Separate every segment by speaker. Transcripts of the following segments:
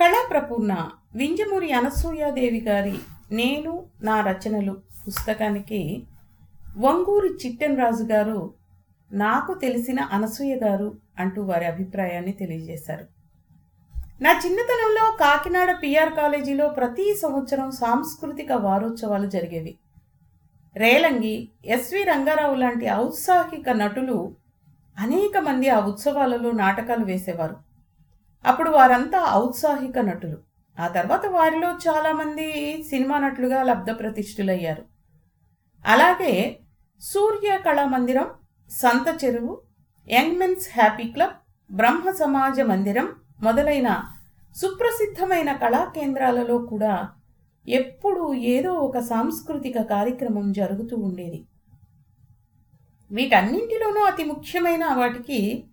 Speaker 1: కళాప్రపూర్ణ వింజమూరి అనసూయాదేవి గారి నేను నా రచనలు పుస్తకానికి వంగూరి చిట్టెన్ రాజు గారు నాకు తెలిసిన అనసూయ గారు అంటూ వారి అభిప్రాయాన్ని తెలియజేశారు. నా చిన్నతనంలో కాకినాడ పిఆర్ కాలేజీలో ప్రతి సంవత్సరం సాంస్కృతిక వారోత్సవాలు జరిగేవి. రేలంగి ఎస్వి రంగారావు లాంటి ఔత్సాహిక నటులు అనేక మంది ఆ ఉత్సవాలలో నాటకాలు వేసేవారు. అప్పుడు వారంతా ఔత్సాహిక నటులు. ఆ తర్వాత వారిలో చాలామంది సినిమా నటులుగా లబ్ధ ప్రతిష్ఠులయ్యారు. అలాగే Surya Kalamandiram Santha Cheruvu young men's happy club Brahma Samaja Mandiram మొదలైన సుప్రసిద్ధమైన కళా కేంద్రాలలో కూడా ఎప్పుడూ ఏదో ఒక సాంస్కృతిక కార్యక్రమం జరుగుతూ ఉండేది. వీటన్నింటిలోనూ అతి ముఖ్యమైన వాటికి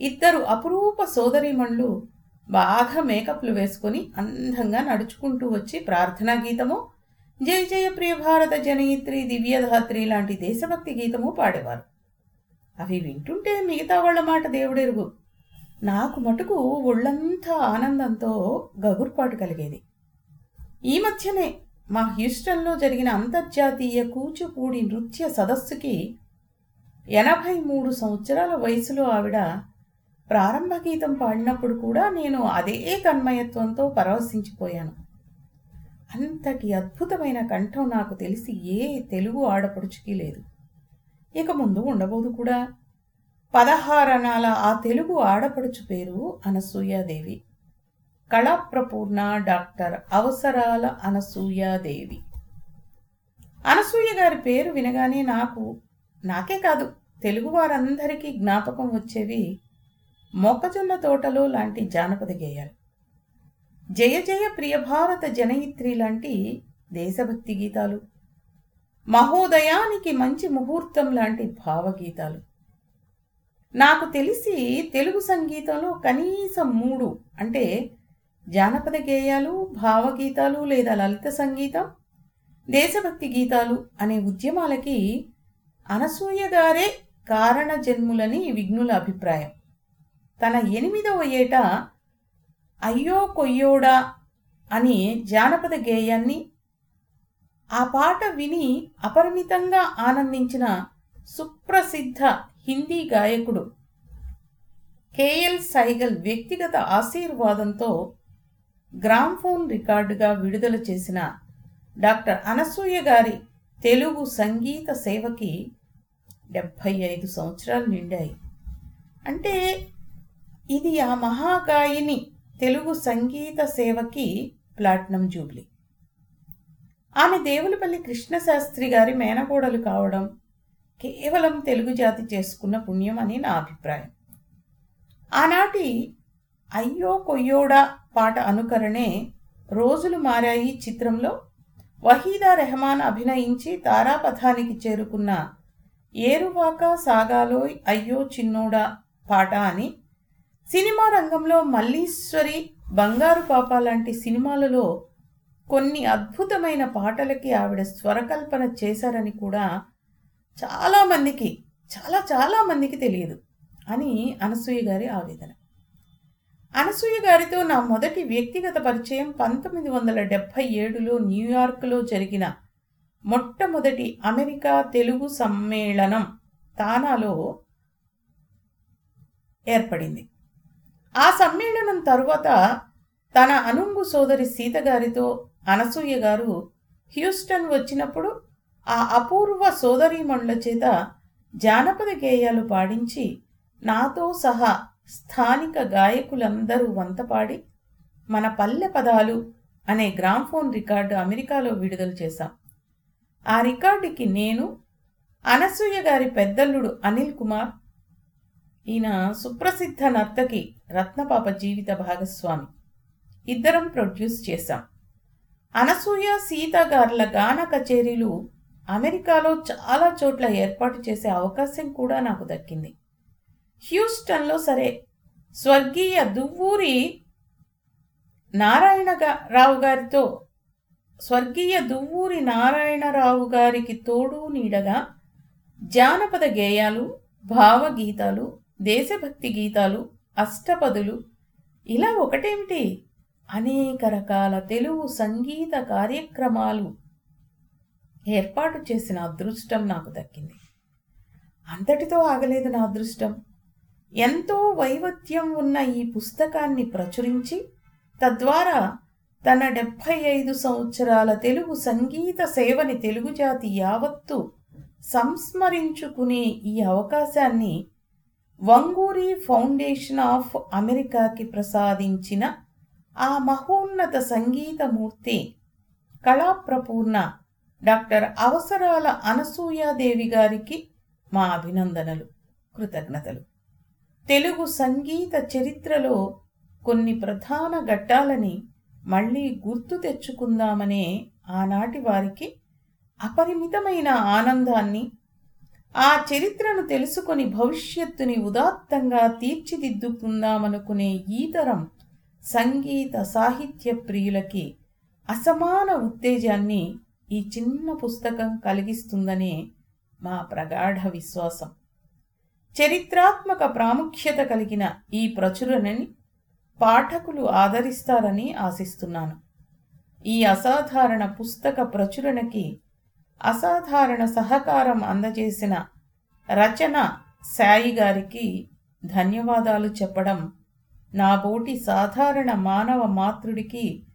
Speaker 1: ఇద్దరు అపురూప సోదరీమణులు బాగా మేకప్లు వేసుకొని అందంగా నడుచుకుంటూ వచ్చి ప్రార్థనా గీతము జయ జయ ప్రియ భారత జనయిత్రి దివ్యధాత్రి లాంటి దేశభక్తి గీతము పాడేవారు. అవి వింటుంటే మిగతా వాళ్ళ మాట దేవుడెరుగు. నాకు మటుకు ఒళ్ళంతా ఆనందంతో గగుర్పాటు కలిగేది. ఈ మధ్యనే మా హ్యూస్టన్లో జరిగిన అంతర్జాతీయ కూచిపూడి నృత్య సదస్సుకి ఎనభై మూడు సంవత్సరాల వయసులో ఆవిడ ప్రారంభ గీతం పాడినప్పుడు కూడా నేను అదే తన్మయత్వంతో పరవశించిపోయాను. అంతటి అద్భుతమైన కంఠం నాకు తెలిసి ఏ తెలుగు ఆడపడుచుకి లేదు. ఇక ముందు ఉండబోదు కూడా. పదహారణాల ఆ తెలుగు ఆడపడుచు పేరు అనసూయాదేవి. కళాప్రపూర్ణ డాక్టర్ అవసరాల అనసూయాదేవి. అనసూయ గారి పేరు వినగానే నాకు నాకే కాదు తెలుగు వారందరికీ జ్ఞాపకం వచ్చేవి మొక్కజొన్న తోటలో లాంటి జానపద గేయాలు. జయ జయ ప్రియ భారత జనయిత్రి లాంటి దేశభక్తి గీతాలు. మహోదయానికి మంచి ముహూర్తం లాంటి భావగీతాలు. నాకు తెలిసి తెలుగు సంగీతంలో కనీసం మూడు అంటే జానపద గేయాలు భావగీతాలు లేదా లలిత సంగీతం దేశభక్తి గీతాలు అనే ఉద్యమాలకి అనసూయ గారే కారణ జన్ములని విఘ్నుల అభిప్రాయం. తన ఎనిమిదవ ఏట అయ్యో కొయ్యోడా అని జానపద గేయాన్ని ఆ పాట విని అపరిమితంగా ఆనందించిన సుప్రసిద్ధ హిందీ గాయకుడు కేఎల్ సైగల్ వ్యక్తిగత ఆశీర్వాదంతో గ్రామ్ఫోన్ రికార్డుగా విడుదల చేసిన డాక్టర్ అనసూయ గారి తెలుగు సంగీత సేవకి డెబ్భై ఐదు సంవత్సరాలు నిండాయి. అంటే ఇది ఆ మహాగాయిని తెలుగు సంగీత సేవకి ప్లాట్నం జూబ్లీ. ఆమె దేవులపల్లి కృష్ణశాస్త్రి గారి మేనకోడలు కావడం కేవలం తెలుగు జాతి చేసుకున్న పుణ్యం అని నా అభిప్రాయం. ఆనాటి అయ్యో కొయ్యోడా పాట అనుకరణే రోజులు మారాయి చిత్రంలో వహీదా రెహమాన్ అభినయించి తారాపథానికి చేరుకున్న ఏరువాక సాగాలోయ్ అయ్యో చిన్నోడా పాట అని సినిమా రంగంలో మల్లీశ్వరి బంగారు పాప లాంటి సినిమాలలో కొన్ని అద్భుతమైన పాటలకి ఆవిడ స్వరకల్పన చేశారని కూడా చాలామందికి చాలా చాలా మందికి తెలియదు అని అనసూయ గారి ఆవేదన. అనసూయ గారితో నా మొదటి వ్యక్తిగత పరిచయం పంతొమ్మిది వందల డెబ్భై ఏడులో న్యూయార్క్లో జరిగిన మొట్టమొదటి అమెరికా తెలుగు సమ్మేళనం తానాలో ఏర్పడింది. ఆ సమ్మేళనం తరువాత తన అనుంగు సోదరి సీత గారితో అనసూయ గారు హ్యూస్టన్ వచ్చినప్పుడు ఆ అపూర్వ సోదరీమణుల చేత జానపద గేయాలు పాడించి నాతో సహా స్థానిక గాయకులందరూ వంతపాడి మన పల్లె పదాలు అనే గ్రామ్ఫోన్ రికార్డు అమెరికాలో విడుదల చేశాం. ఆ రికార్డుకి నేను అనసూయ గారి పెద్దల్లుడు అనిల్ కుమార్ ఈయన సుప్రసిద్ధ నర్తకి రత్నపాప జీవిత భాగస్వామి. ఇద్దరం ప్రొడ్యూస్ చేశాం. అనసూయ సీత గారుల గాన కచేరీలు అమెరికాలో చాలా చోట్ల ఏర్పాటు చేసే అవకాశం కూడా నాకు దక్కింది. హ్యూస్టన్లో సరే స్వర్గీయ దువ్వూరి నారాయణ రావు గారితో స్వర్గీయ దువ్వూరి నారాయణరావు గారికి తోడు నీడగా జానపద గేయాలు భావగీతాలు దేశభక్తి గీతాలు అష్టపదులు ఇలా ఒకటేమిటి? అనేక రకాల తెలుగు సంగీత కార్యక్రమాలు ఏర్పాటు చేసిన అదృష్టం నాకు దక్కింది. అంతటితో ఆగలేదు నా అదృష్టం. ఎంతో వైవిధ్యం ఉన్న ఈ పుస్తకాన్ని ప్రచురించి తద్వారా తన డెబ్భై ఐదు సంవత్సరాల తెలుగు సంగీత సేవని తెలుగు జాతి యావత్తు సంస్మరించుకునే ఈ అవకాశాన్ని వంగూరి ఫౌండేషన్ ఆఫ్ అమెరికాకి ప్రసాదించిన ఆ మహోన్నత సంగీతమూర్తి కళాప్రపూర్ణ డాక్టర్ అవసరాల అనసూయాదేవి గారికి మా అభినందనలు కృతజ్ఞతలు. తెలుగు సంగీత చరిత్రలో కొన్ని ప్రధాన ఘట్టాలని మళ్ళీ గుర్తు తెచ్చుకుందామనే ఆనాటి వారికి అపరిమితమైన ఆనందాన్ని ఆ చరిత్రను తెలుసుకొని భవిష్యత్తుని ఉదాత్తంగా తీర్చిదిద్దుకుందామనుకునే ఈతరం సంగీత సాహిత్య ప్రియులకి అసమాన ఉత్తేజాన్ని ఈ చిన్న పుస్తకం కలిగిస్తుందనే మా ప్రగాఢ విశ్వాసం. చరిత్రాత్మక ప్రాముఖ్యత కలిగిన ఈ ప్రచురణని పాఠకులు ఆదరిస్తారని ఆశిస్తున్నాను. ఈ అసాధారణ పుస్తక ప్రచురణకి అసాధారణ సహకారం అందజేసిన రచన సాయి గారికి ధన్యవాదాలు చెప్పడం నాబోటి సాధారణ మానవ మాతృడికి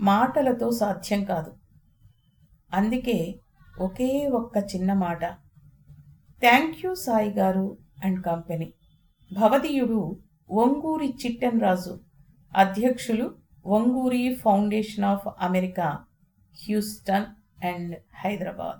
Speaker 1: మాటలతో సాధ్యం కాదు. అందుకే ఒకే ఒక్క చిన్న మాట. Thank you Sai garu and company. భవదీయుడు Onguri Chitten Raju అధ్యక్షులు Vanguri foundation of America Houston. And Hyderabad